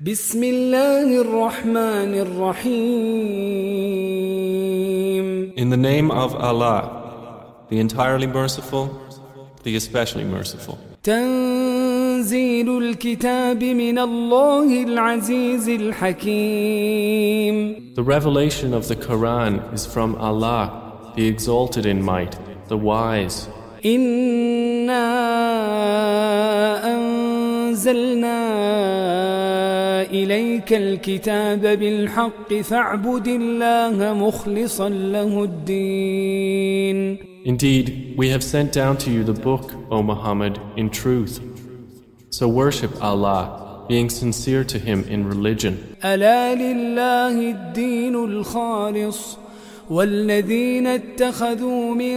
بسم الله الرحمن الرحيم In the name of Allah, the entirely merciful, the especially merciful. تنزيل الكتاب من الله العزيز الحكيم The revelation of the Quran is from Allah, the exalted in might, the wise. إنا أنزلنا إليك الكتاب بالحق فاعبد الله مخلصا له الدين Indeed, we have sent down to you the book, O Muhammad, in truth. So worship Allah, being sincere to Him in religion. ألا لله الدين الخالص والذين اتخذوا من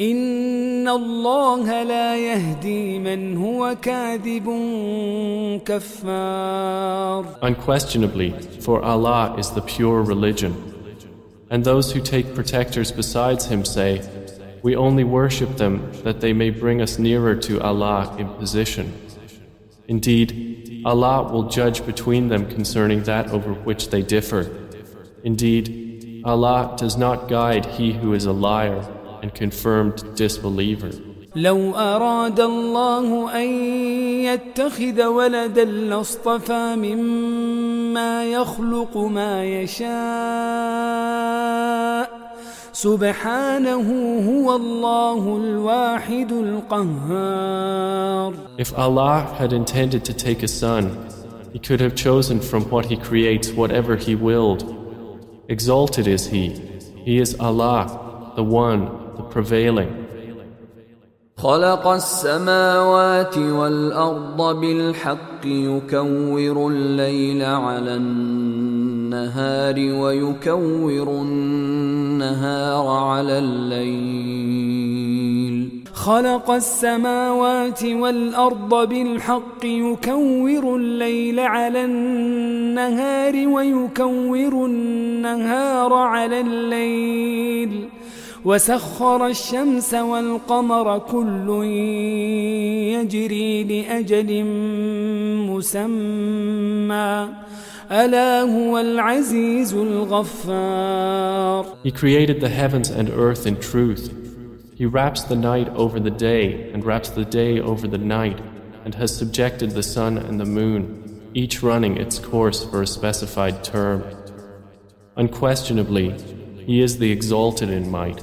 إن الله لا يهدي من هو كاذب كفار Unquestionably, for Allah is the pure religion. And those who take protectors besides Him say, We only worship them that they may bring us nearer to Allah in position. Indeed, Allah will judge between them concerning that over which they differ. Indeed, Allah does not guide he who is a liar and confirmed disbeliever. لو أراد الله أن يتخذ ولدا لاصطفى مما يخلق ما يشاء سبحانه هو الله الواحد القهار If Allah had intended to take a son, He could have chosen from what He creates whatever He willed. Exalted is He. He is Allah, the One, the Prevailing. خلق السماوات والأرض بالحق يكور الليل على النهار ويكور النهار على الليل خلق السماوات والأرض بالحق يكور الليل على النهار ويكور النهار على الليل وسخر الشمس والقمر كل يجري لأجل مسمى ألا هو العزيز الغفار He created the heavens and earth in truth. He wraps the night over the day and wraps the day over the night and has subjected the sun and the moon, each running its course for a specified term. Unquestionably, He is the exalted in might,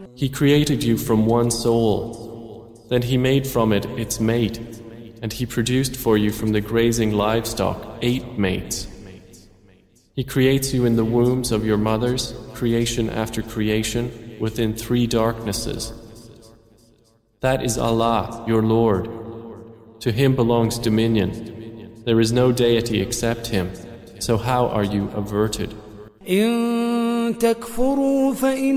He created you from one soul. Then He made from it its mate, and He produced for you from the grazing livestock eight mates. He creates you in the wombs of your mothers, creation after creation, within three darknesses. That is Allah, your Lord. To Him belongs dominion. There is no deity except Him. So how are you averted? إن تكفروا فإن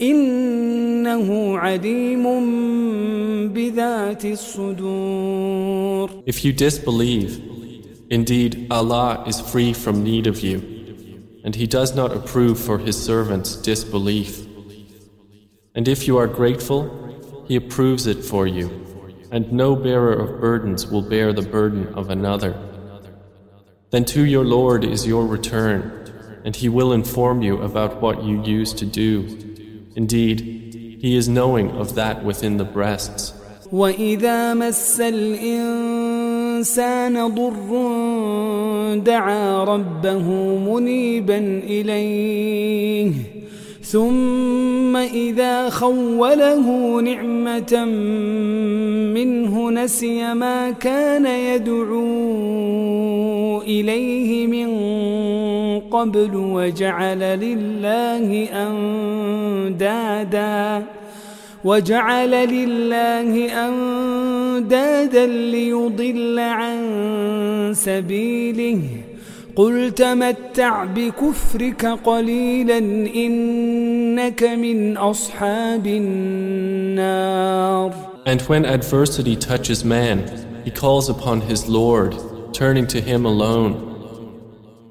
إنه عليم بذات الصدور If you disbelieve, indeed Allah is free from need of you, and He does not approve for His servants disbelief. And if you are grateful, He approves it for you, and no bearer of burdens will bear the burden of another. Then to your Lord is your return, and He will inform you about what you used to do. Indeed, He is knowing of that within the breasts. وإذا مس الإنسان ضر دعا ربه منيبا إليه ثم إذا خوله نعمة منه نسي ما كان يدعو إليه من قبل وجعل لله أندادا وجعل لله أندادا ليضل عن سبيله قل تمتع بكفرك قليلا إنك من أصحاب النار And when adversity touches man, he calls upon his Lord, turning to him alone.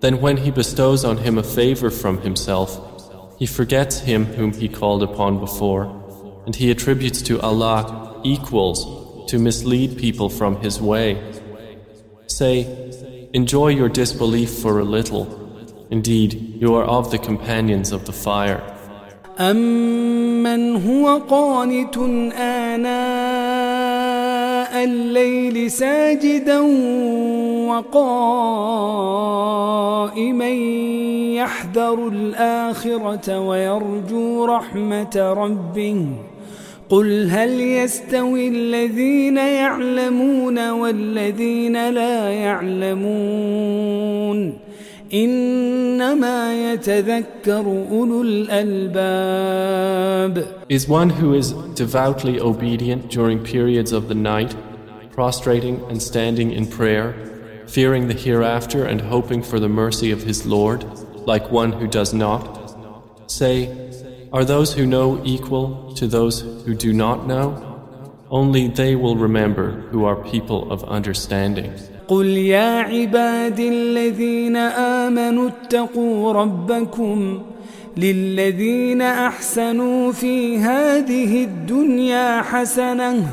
Then when he bestows on him a favor from himself, he forgets him whom he called upon before, and he attributes to Allah equals to mislead people from his way. Say, enjoy your disbelief for a little. Indeed, you are of the companions of the fire. أمن هو قانت آناء الليل ساجدا وقائما يحذر الآخرة ويرجو رحمة ربه. قل هل يستوي الذين يعلمون والذين لا يعلمون؟ إنما يتذكر أولو الألباب. Is one who is devoutly obedient during periods of the night, prostrating and standing in prayer, fearing the hereafter and hoping for the mercy of his Lord, like one who does not? Say, are those who know equal to those who do not know? Only they will remember who are people of understanding. قل يا عبادي الذين آمنوا اتقوا ربكم للذين أحسنوا في هذه الدنيا حسنة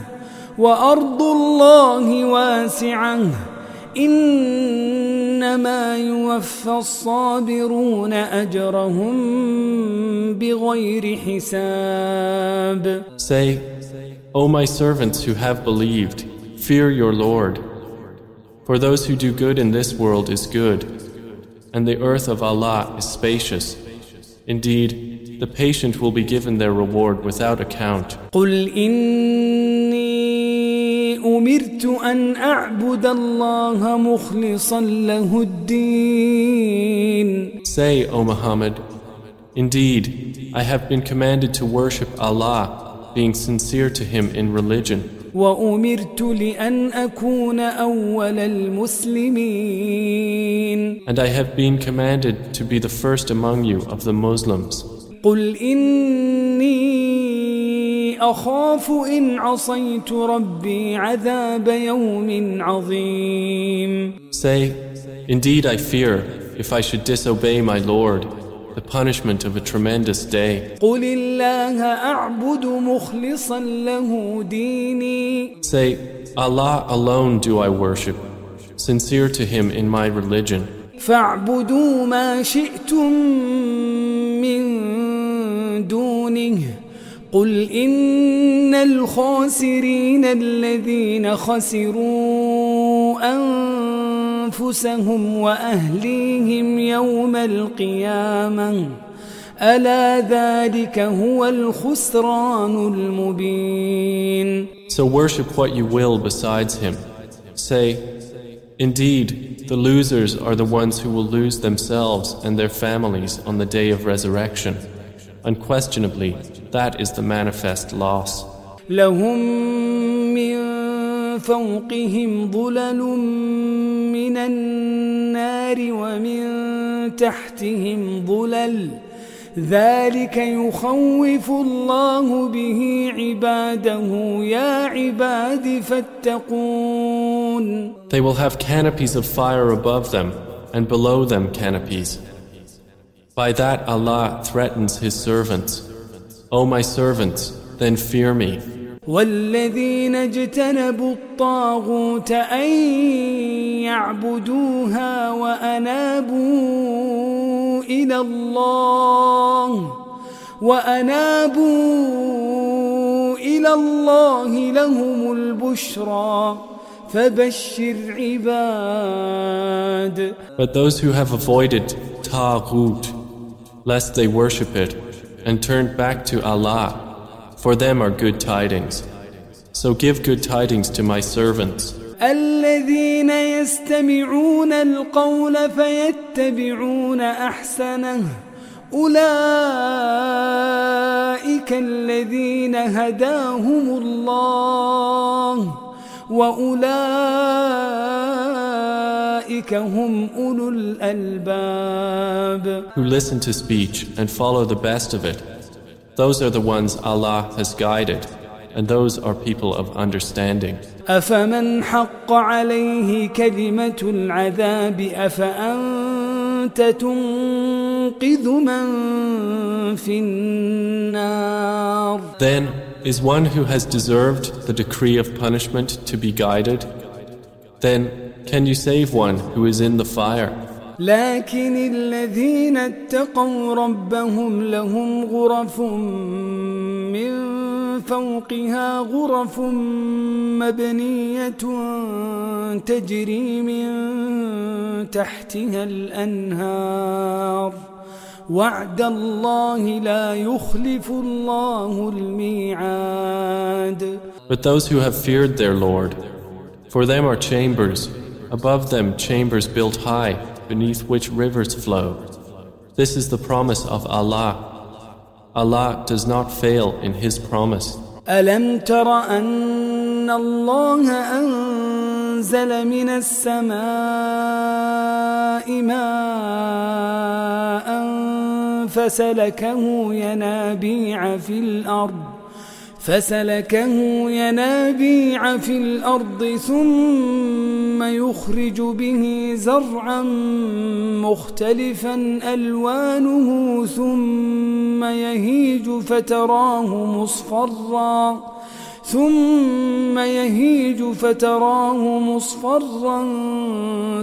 وأرض الله واسعة إنما يوفى الصابرون أجرهم بغير حساب Say, O my servants who have believed, fear your Lord. For those who do good in this world is good, and the earth of Allah is spacious. Indeed, the patient will be given their reward without account. قل إني أمرت أن أعبد الله مخلصا له الدين Say, O Muhammad, Indeed, I have been commanded to worship Allah, being sincere to Him in religion. وأمرت لأن أكون أول المسلمين And I have been commanded to be the first among you of the Muslims. قل إني أخاف إن عصيت ربي عذاب يوم عظيم Say, Indeed, I fear, if I should disobey my Lord, the punishment of a tremendous day. قل الله أعبد مخلصا له ديني Say, Allah alone do I worship, sincere to Him in my religion. فاعبدوا ما شئتم من دونه قل إن الخاسرين الذين خسروا أنفسهم وأهليهم يوم القيامة ألا ذلك هو الخسران المبين So worship what you will besides Him. Say, Indeed, the losers are the ones who will lose themselves and their families on the day of resurrection. Unquestionably, that is the manifest loss. لهم من فوقهم ظلل من النار ومن تحتهم ظلل ذلك يخوف الله به عباده يا عباد فاتقون They will have canopies of fire above them and below them canopies. By that Allah threatens His servants. O my servants, then fear me. والذين اجتنبوا الطاغوت أن يعبدوها وأنابوا إلى الله وأنابوا إلى الله لهم البشرى فبشر عباد But those who have avoided Taghut, lest they worship it, and turned back to Allah, for them are good tidings. So give good tidings to my servants. الذين يستمعون القول فيتبعون احسنه اولئك الذين هداهم الله Who listen to speech and follow the best of it. Those are the ones Allah has guided, and those are people of understanding. أفمن حق عليه كلمة العذاب أفأنت تنقذ من في النار Then is one who has deserved the decree of punishment to be guided? Then can you save one who is in the fire? لكن الذين اتقوا ربهم لهم غرف من فوقها غرف مبنية تجري من تحتها الأنهار وعد الله لا يخلف الله الميعاد But those who have feared their Lord, for them are chambers, above them chambers built high, beneath which rivers flow. This is the promise of Allah. Allah does not fail in His promise. ألم تر أن الله أنزل من السماء ماء فسلكه ينابيع في الأرض فسلكه ينابيع في الأرض ثم يخرج به زرعا مختلفا ألوانه ثم يهيج فتراه مصفرا ثم يهيج فتراه مصفرا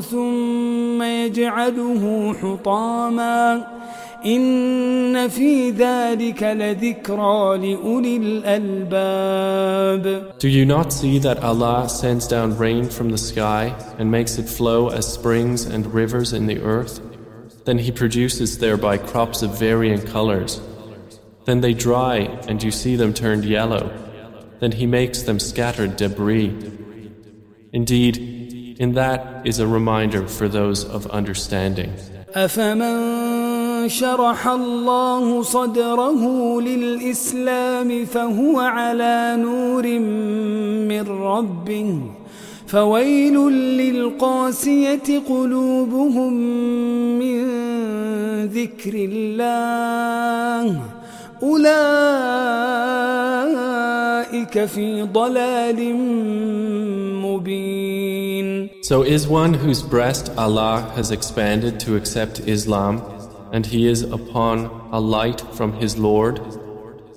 ثم يجعله حطاما. إن في ذلك لذكرى لأولي الألباب Do you not see that Allah sends down rain from the sky and makes it flow as springs and rivers in the earth? Then He produces thereby crops of varying colors. Then they dry and you see them turned yellow. Then He makes them scattered debris. Indeed, in that is a reminder for those of understanding. أفمن شرح الله صدره للإسلام فهو على نور من ربه. فويل للقاسية قلوبهم من ذكر الله. أولئك في ضلال مبين. So is one whose breast Allah has expanded to accept Islam, and he is upon a light from his Lord,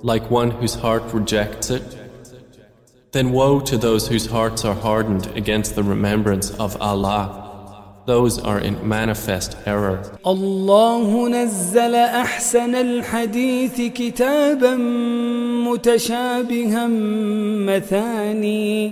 like one whose heart rejects it? Then woe to those whose hearts are hardened against the remembrance of Allah. Those are in manifest error. الله نزل أحسن الحديث كتابا متشابها مثاني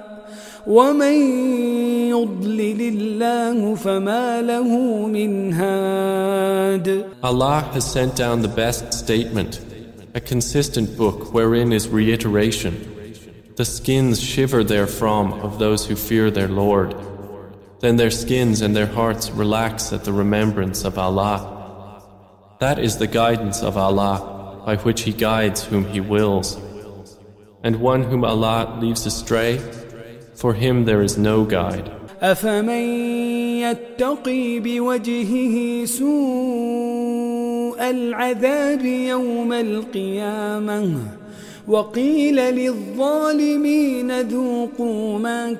ومن يضلل الله فما له من هاد Allah has sent down the best statement, a consistent book wherein is reiteration. The skins shiver therefrom of those who fear their Lord. Then their skins and their hearts relax at the remembrance of Allah. That is the guidance of Allah by which He guides whom He wills. And one whom Allah leaves astray, for him there is no guide. أفمن يتقي بوجهه سوء العذاب يوم القيامة وقيل للظالمين ذوقوا ما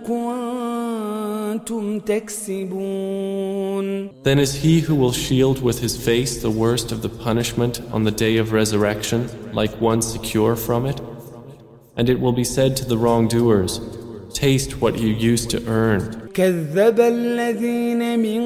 كنتم تكسبون Then is he who will shield with his face the worst of the punishment on the day of resurrection like one secure from it? And it will be said to the wrongdoers, Taste what you used to earn. كذب الذين من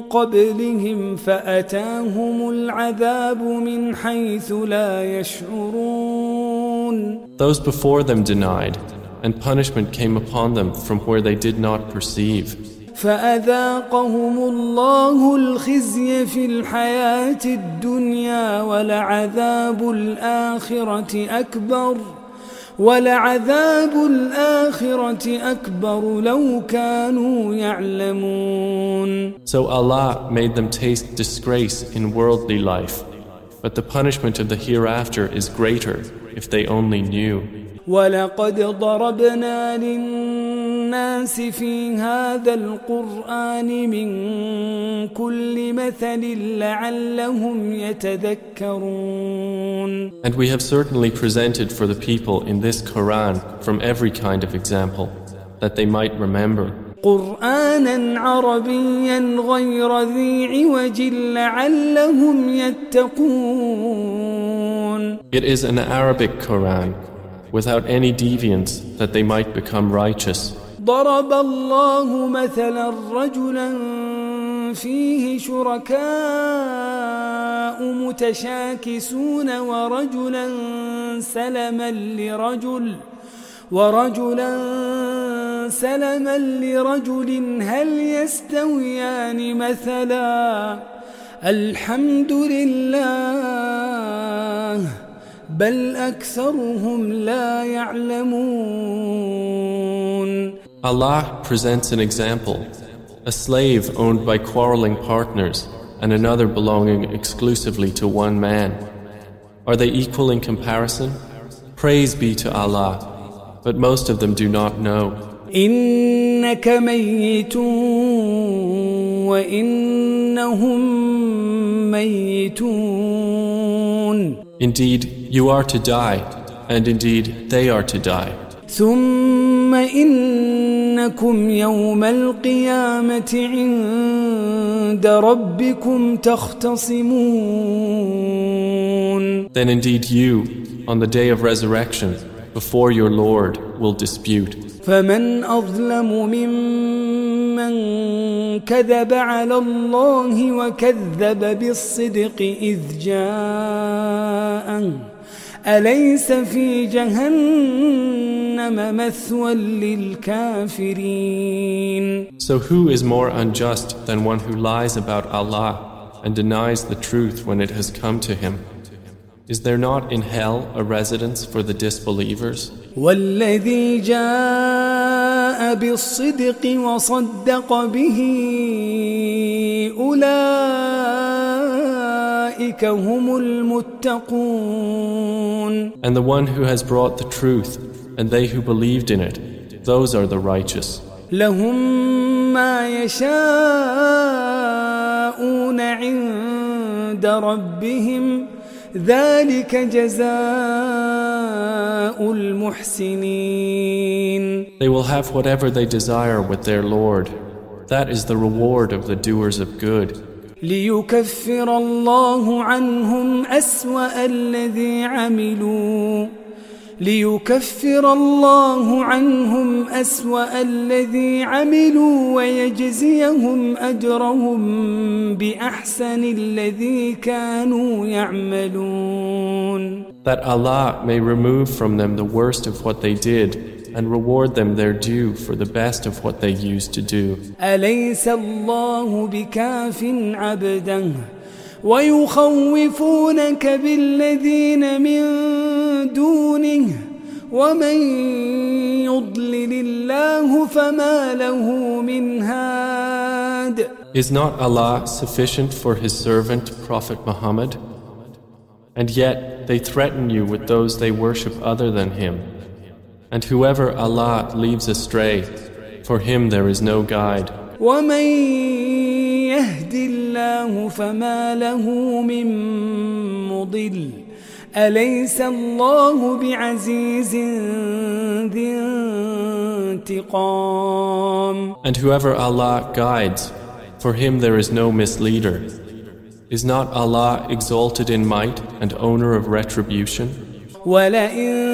قبلهم فأتاهم العذاب من حيث لا يشعرون Those before them denied, and punishment came upon them from where they did not perceive. فأذاقهم الله الخزي في الحياة الدنيا ولعذاب الآخرة أكبر ولعذاب الآخرة أكبر لو كانوا يعلمون So Allah made them taste disgrace in worldly life, but the punishment of the hereafter is greater if they only knew. ولقد ضربنا للناس في هذا القرآن من كل مثل لعلهم يتذكرون And we have certainly presented for the people in this Quran from every kind of example, that they might remember. قرآنا عربيا غير ذي عوج لعلهم يتقون It is an Arabic Quran, without any deviance, that they might become righteous. ضرب الله مثلا رجلا فيه شركاء متشاكسون ورجلا سلما لرجل ورجلا سلما لرجل هل يستويان مثلا؟ الحمد لله بل أكثرهم لا يعلمون. Allah presents an example. A slave owned by quarreling partners. and another belonging exclusively to one man. Are they equal in comparison? Praise be to Allah, but most of them do not know. إنك ميت وإنهم ميتون Indeed, you are to die, and indeed, they are to die. ثم إنكم يوم القيامة عند ربكم تختصمون Then indeed, you, on the day of resurrection, before your Lord, will dispute. فمن أظلم ممن كذب على الله وكذب بالصدق إذ جاءه أليس في جهنم مثوى للكافرين So who is more unjust than one who lies about Allah and denies the truth when it has come to him? Is there not in hell a residence for the disbelievers? والذي جاء بالصدق وصدق به أولئك هم المتقون And the one who has brought the truth and they who believed in it, those are the righteous. لهم ما يشاءون عند ربهم ذلك جزاء المحسنين They will have whatever they desire with their Lord. That is the reward of the doers of good. ليكفر الله عنهم أسوأ الذي عملوا. ليكفر الله عنهم أسوأ الذي عملوا ويجزيهم أجرهم بأحسن الذي كانوا يعملون. That Allah may remove from them the worst of what they did and reward them their due for the best of what they used to do. أليس الله بكاف عبده ويخوفونك بالذين من دونه ومن يضلل الله فما له من هاد Is not Allah sufficient for His servant Prophet Muhammad? And yet they threaten you with those they worship other than Him. And whoever Allah leaves astray, for him there is no guide. ومن يهد الله فما له من مضل أليس الله بعزيز ذي انتقام And whoever Allah guides, for him there is no misleader. Is not Allah exalted in might and owner of retribution? ولئن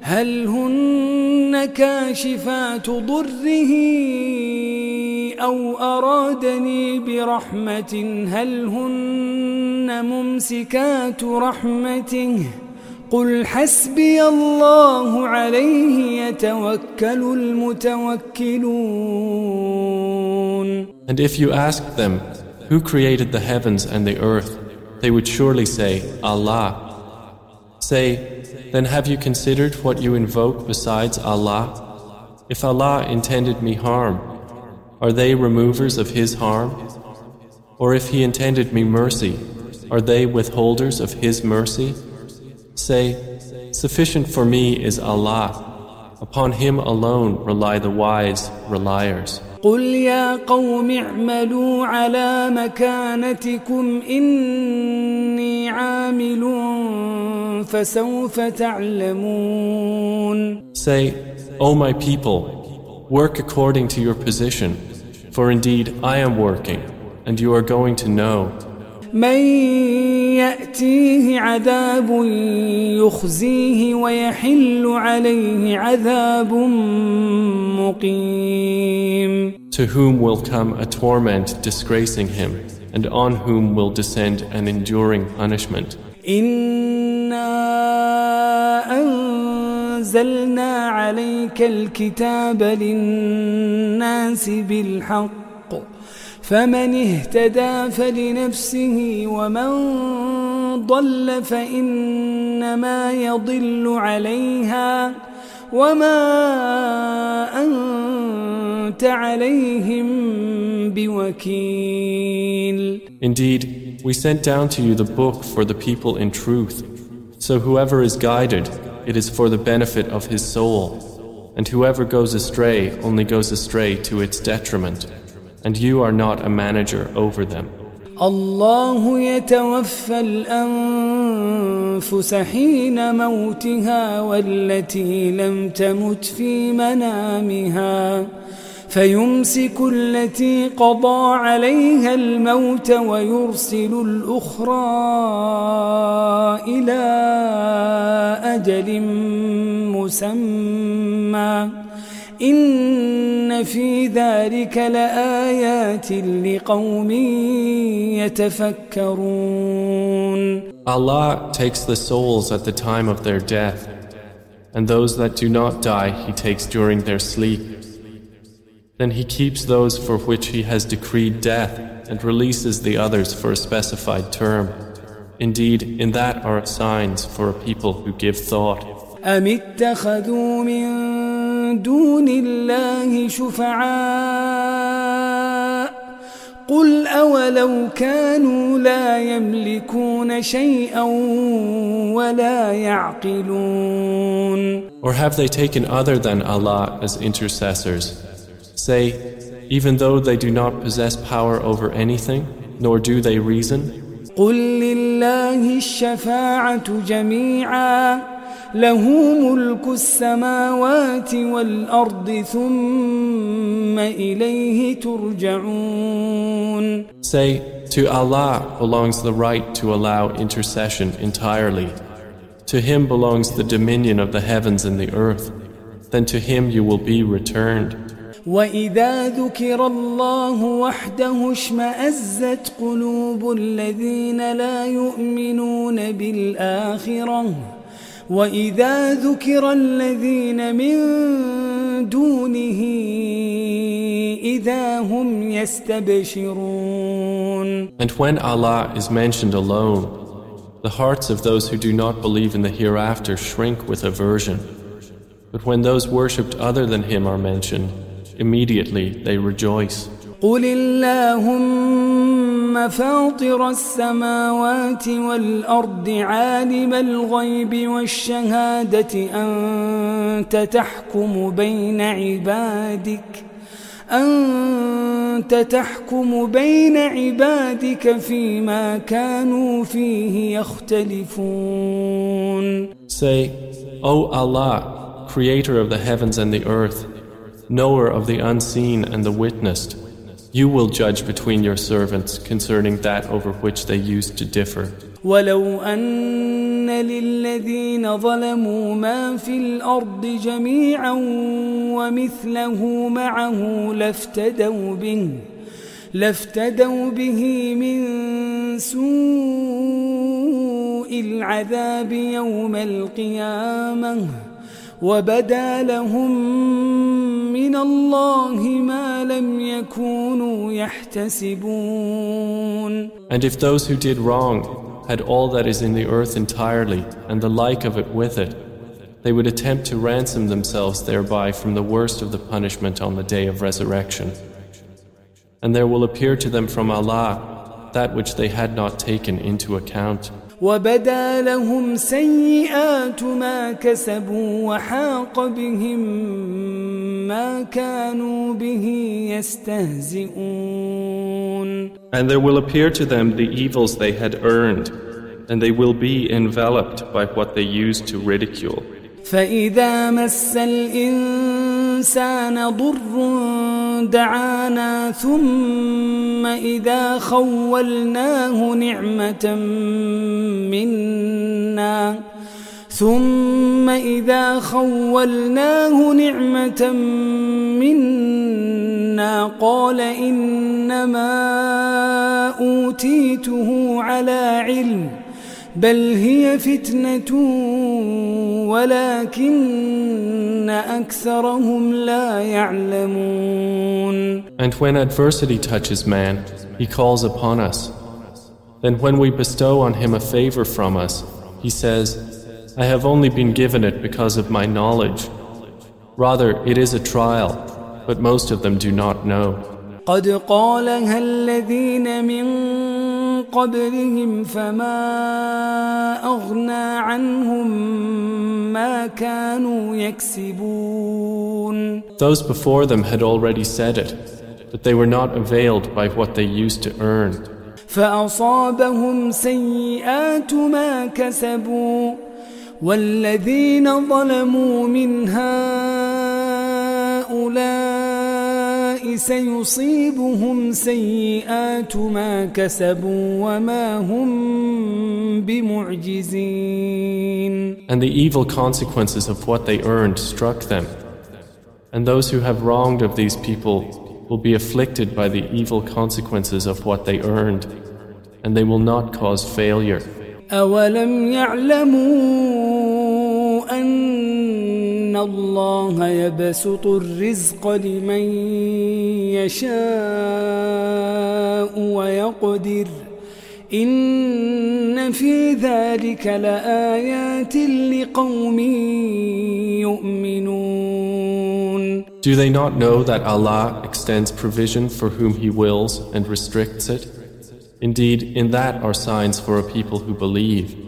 هل هن كاشفات ضره أو أرادني برحمة هل هن ممسكات رحمته قل حسبي الله عليه يتوكل المتوكلون And if you asked them, who created the heavens and the earth, they would surely say, Allah. Say, then have you considered what you invoke besides Allah? If Allah intended me harm, are they removers of His harm? Or if He intended me mercy, are they withholders of His mercy? Say, Sufficient for me is Allah. Upon Him alone rely the wise reliers. قل يا قوم اعملوا على مكانتكم إني عامل فسوف تعلمون Say, O my people, work according to your position, for indeed I am working, and you are going to know. من يأتيه عذاب يخزيه ويحل عليه عذاب مقيم To whom will come a torment disgracing him, and on whom will descend an enduring punishment. أنزلنا عليك الكتاب للناس بالحق فمن اهتدى فلنفسه ومن ضل فإنما يضل عليها وما أنت عليهم بوكيل Indeed, we sent down to you the book for the people in truth. So whoever is guided, it is for the benefit of his soul. And whoever goes astray only goes astray to its detriment. And you are not a manager over them. الله يتوفى الأنفس حين موتها والتي لم تمت في منامها فيمسك التي قضى عليها الموت ويرسل الأخرى إلى أجل مسمى إن في ذلك لآيات لقوم يتفكرون Allah takes the souls at the time of their death, and those that do not die He takes during their sleep. Then He keeps those for which He has decreed death and releases the others for a specified term. Indeed, in that are signs for a people who give thought. أم اتخذوا من دون الله شفعاء قل أولو كانوا لا يملكون شيئا ولا يعقلون Or have they taken other than Allah as intercessors? Say, even though they do not possess power over anything, nor do they reason? قل لله الشفاعة جميعا له ملك السماوات والأرض ثم إليه ترجعون Say, to Allah belongs the right to allow intercession entirely. To him belongs the dominion of the heavens and the earth. Then to him you will be returned. وإذا ذكر الله وحده اشمأزت قلوب الذين لا يؤمنون بالآخرة وإذا ذكر الذين من دونه إذا هم يستبشرون And when Allah is mentioned alone, the hearts of those who do not believe in the hereafter shrink with aversion. But when those worshipped other than Him are mentioned, immediately they rejoice. قل اللهم فاطر السماوات والأرض عالم الغيب والشهادة أنت تحكم بين عبادك أنت تحكم بين عبادك فيما كانوا فيه يختلفون. Say, O Allah, creator of the heavens and the earth, knower of the unseen and the witnessed, you will judge between your servants concerning that over which they used to differ. ولو أن للذين ظلموا ما في الأرض جميعا ومثله معه لافتدوا به لافتدوا به من سوء العذاب يوم القيامة وبدا لهم من الله ما لم يكونوا يحتسبون And if those who did wrong had all that is in the earth entirely and the like of it with it, they would attempt to ransom themselves thereby from the worst of the punishment on the day of resurrection. And there will appear to them from Allah that which they had not taken into account. وبدا لهم سيئات ما كسبوا وحاق بهم ما كانوا به يستهزئون And there will appear to them the evils they had earned, and they will be enveloped by what they used to ridicule. فإذا مس الإنسان ضر دعانا ثم إذا خولناه نعمة منا. ثم إذا خولناه نعمة منا قال إنما أوتيته على علم. بل هي فتنة ولكن أكثرهم لا يعلمون And when adversity touches man, he calls upon us. Then when we bestow on him a favor from us, he says, I have only been given it because of my knowledge. Rather, it is a trial, but most of them do not know. قد قالها الذين من قبلهم فما أغنى عنهم ما كانوا يكسبون Those before them had already said it, but they were not availed by what they used to earn. فأصابهم سيئات ما كسبوا والذين ظلموا من هؤلاء سيصيبهم سيئات ما كسبوا وما هم بمعجزين And the evil consequences of what they earned struck them. And those who have wronged of these people will be afflicted by the evil consequences of what they earned, and they will not cause failure. أولم يعلموا أن الله يبسط الرزق لمن يشاء ويقدر إن في ذلك لآيات لقوم يؤمنون Do they not know that Allah extends provision for whom He wills and restricts it? Indeed, in that are signs for a people who believe.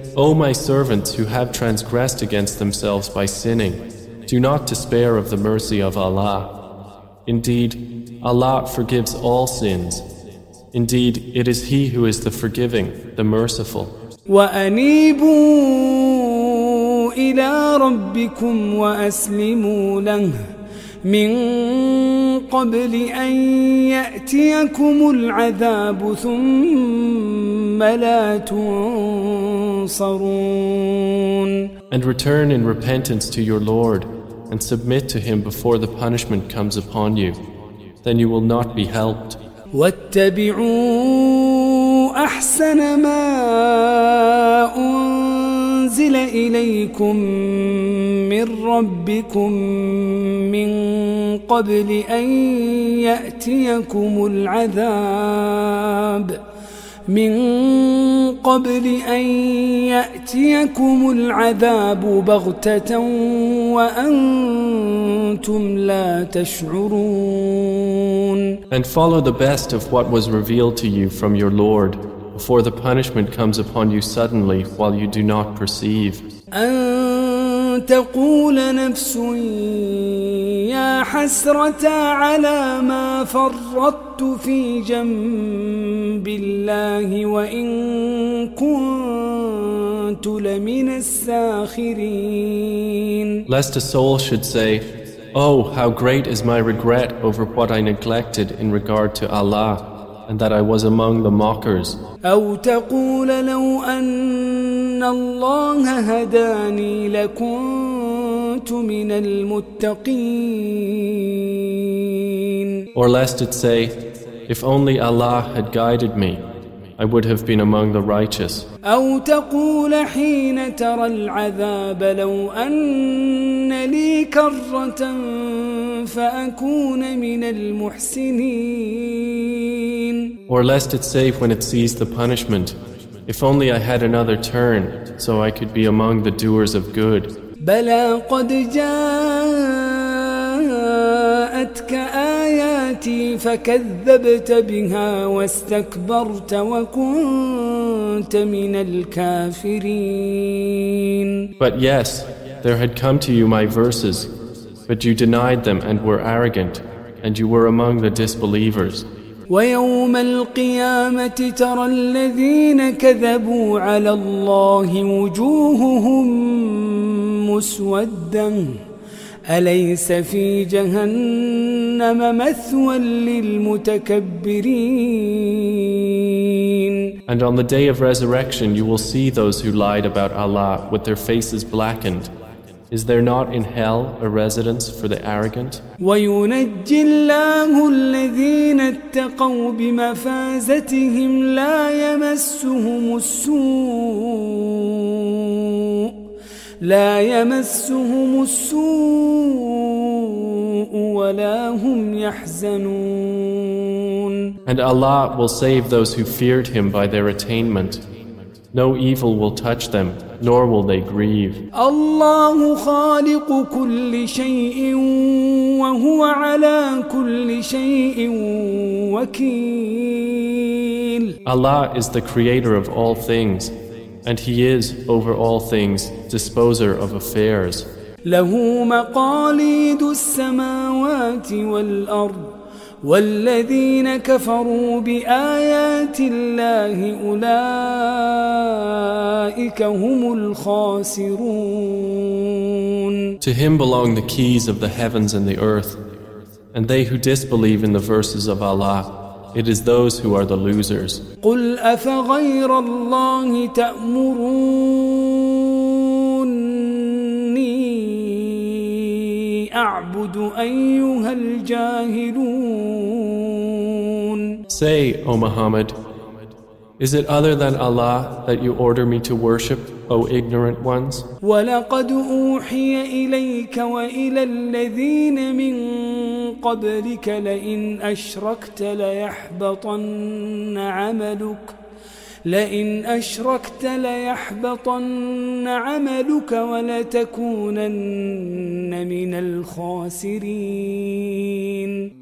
O my servants who have transgressed against themselves by sinning, Do not despair of the mercy of Allah. Indeed, Allah forgives all sins. Indeed, it is He who is the forgiving, the merciful. وأنيبوا إلى ربكم وأسلموا له من قبل أن يأتيكم العذاب ثم لا تنصرون And return in repentance to your Lord and submit to Him before the punishment comes upon you. Then you will not be helped. واتبعوا أحسن ما أنزل إليكم من ربكم من قبل أن يأتيكم العذاب من قبل أن يأتيكم العذاب بغتة وأنتم لا تشعرون And follow the best of what was revealed to you from your Lord before the punishment comes upon you suddenly while you do not perceive. أن تقول نفس يا حسرة على ما فرطت في جنب الله وإن كنت لمن الساخرين Lest a soul should say, Oh, how great is my regret over what I neglected in regard to Allah, and that I was among the mockers. أو تقول لو أن الله هداني لكنت Or lest it say, If only Allah had guided me, I would have been among the righteous. أو تقول حين ترى العذاب لو أن لي كرة فأكون من المحسنين Or lest it say when it sees the punishment, If only I had another turn, so I could be among the doers of good. بلى قد جاءتك آياتي فكذبت بها واستكبرت وكنت من الكافرين But yes, there had come to you my verses, but you denied them and were arrogant, and you were among the disbelievers. ويوم القيامة ترى الذين كذبوا على الله وجوههم مسودة أليس في جهنم مثوى للمتكبرين And on the day of resurrection, you will see those who lied about Allah with their faces blackened. Is there not in hell a residence for the arrogant? وينجي الله الذين اتقوا بمفازتهم لا يمسهم السوء لا يمسهم السوء ولا هم يحزنون And Allah will save those who feared Him by their attainment. No evil will touch them, nor will they grieve. الله خالق كل شيء وهو على كل شيء وكيل Allah is the creator of all things, and He is, over all things, disposer of affairs. له مقاليد السماوات والأرض والذين كفروا بآيات الله أولئك هم الخاسرون To Him belong the keys of the heavens and the earth, and they who disbelieve in the verses of Allah, it is those who are the losers. قل أفغير الله تأمروني أعبد أيها الجاهلون Say, O Muhammad, is it other than Allah that you order me to worship, O ignorant ones? ولقد أوحي إليك وإلى الذين من قبلك لئن أشركت ليحبطن عملك لئن أشركت ليحبطن عملك ولتكونن من الخاسرين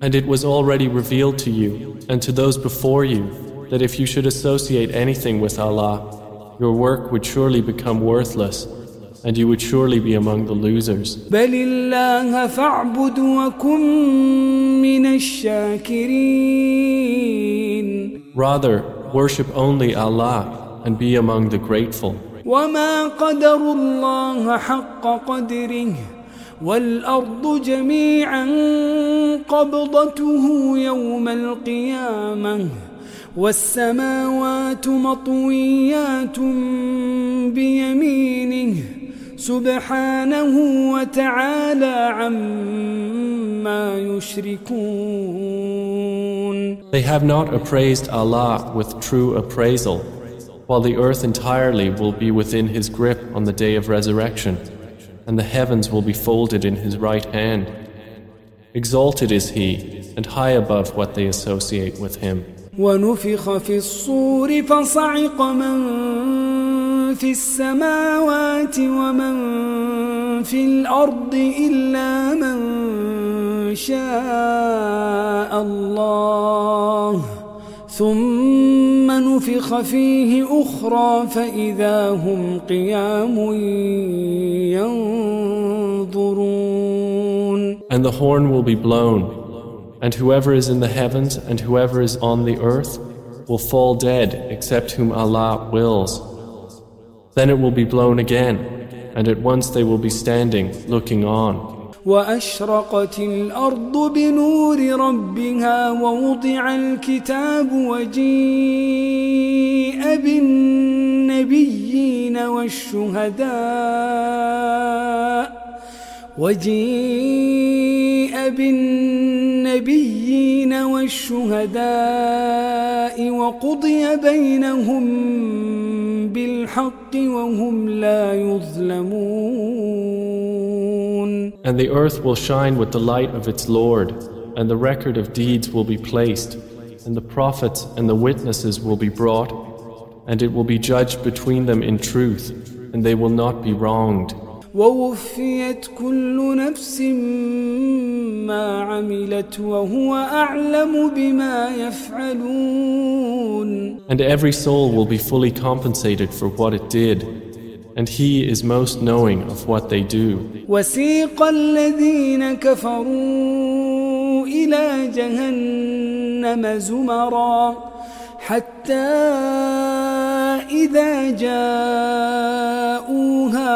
And it was already revealed to you and to those before you that if you should associate anything with Allah, your work would surely become worthless, and you would surely be among the losers. بل الله فاعبد وكن من الشاكرين Rather, worship only Allah and be among the grateful. وما قدر الله حق قدره والأرض جميعا قبضته يوم القيامة والسماوات مطويات بيمينه سبحانه وتعالى عما يشركون They have not appraised Allah with true appraisal, while the earth entirely will be within His grip on the day of resurrection, and the heavens will be folded in His right hand. Exalted is He, and high above what they associate with Him. ونفخ في الصور فصعق من في السماوات ومن في الأرض إلا من شاء الله. ثم نفخ فيه أخرى فإذا هم قيام ينظرون. And the horn will be blown, and whoever is in the heavens and whoever is on the earth will fall dead except whom Allah wills. Then it will be blown again, and at once they will be standing, looking on. وأشرقت الأرض بنور ربها ووضع الكتاب وجيء بالنبيين والشهداء وجيء بالنبيين والشهداء وقضي بينهم بالحق وهم لا يظلمون And the earth will shine with the light of its Lord, and the record of deeds will be placed, and the prophets and the witnesses will be brought, and it will be judged between them in truth, and they will not be wronged. ووفيت كل نفس ما عملت وهو أعلم بما يفعلون And every soul will be fully compensated for what it did, and He is most knowing of what they do. وسيق الذين كفروا إلى جهنم زمرا حتى إذا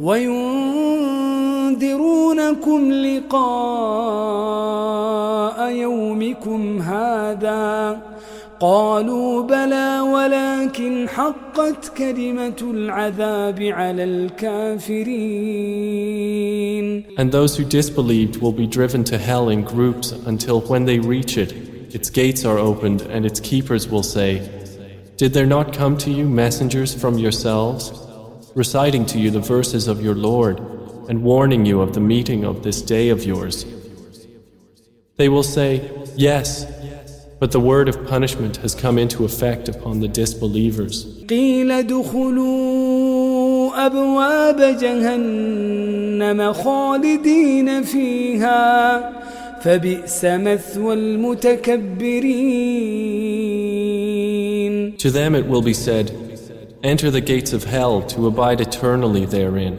وينذرونكم لقاء يومكم هذا قالوا بلى ولكن حقت كلمة العذاب على الكافرين And those who disbelieved will be driven to hell in groups until when they reach it, its gates are opened and its keepers will say, Did there not come to you messengers from yourselves, reciting to you the verses of your Lord and warning you of the meeting of this day of yours? They will say, Yes, but the word of punishment has come into effect upon the disbelievers. قيل ادخلوا أبواب جهنم خالدين فيها فبئس مثوى المتكبرين To them it will be said, Enter the gates of hell to abide eternally therein,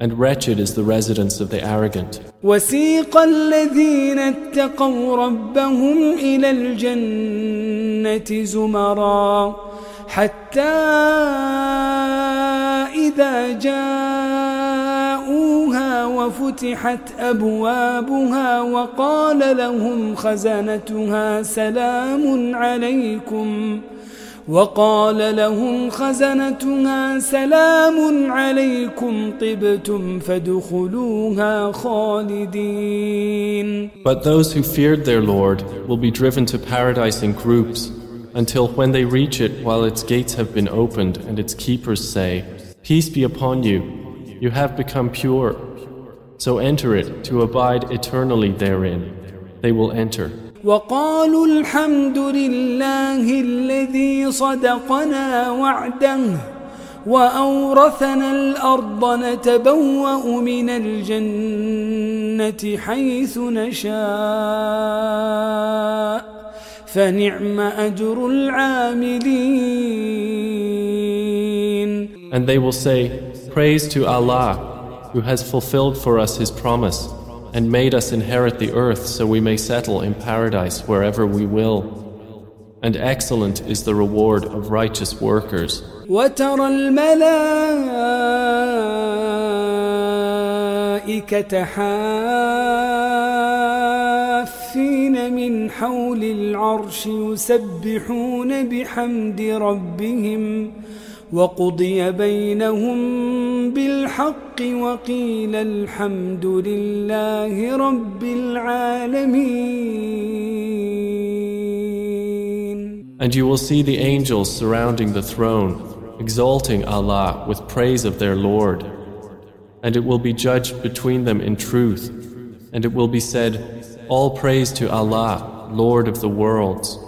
and wretched is the residence of the arrogant. وسيق الذين اتقوا ربهم إلى الجنة زمرا حتى إذا جاءوها وفتحت أبوابها وقال لهم خزنتها سلام عليكم وقال لهم خزنتها سلام عليكم طبتم فادخلوها خالدين But those who feared their Lord will be driven to paradise in groups until when they reach it while its gates have been opened and its keepers say, Peace be upon you, you have become pure. So enter it to abide eternally therein. they will enter. وقالوا الحمد لله الذي صدقنا وعده وأورثنا الأرض نتبوأ من الجنة حيث نشاء فنعم أجر العاملين. And they will say, Praise to Allah, who has fulfilled for us His promise. and made us inherit the earth so we may settle in paradise wherever we will. And excellent is the reward of righteous workers. وترى الملائكة حافين من حول العرش يسبحون بحمد ربهم وقضي بينهم بالحق وقيل الحمد لله رب العالمين And you will see the angels surrounding the throne, exalting Allah with praise of their Lord. And it will be judged between them in truth. And it will be said, All praise to Allah, Lord of the worlds.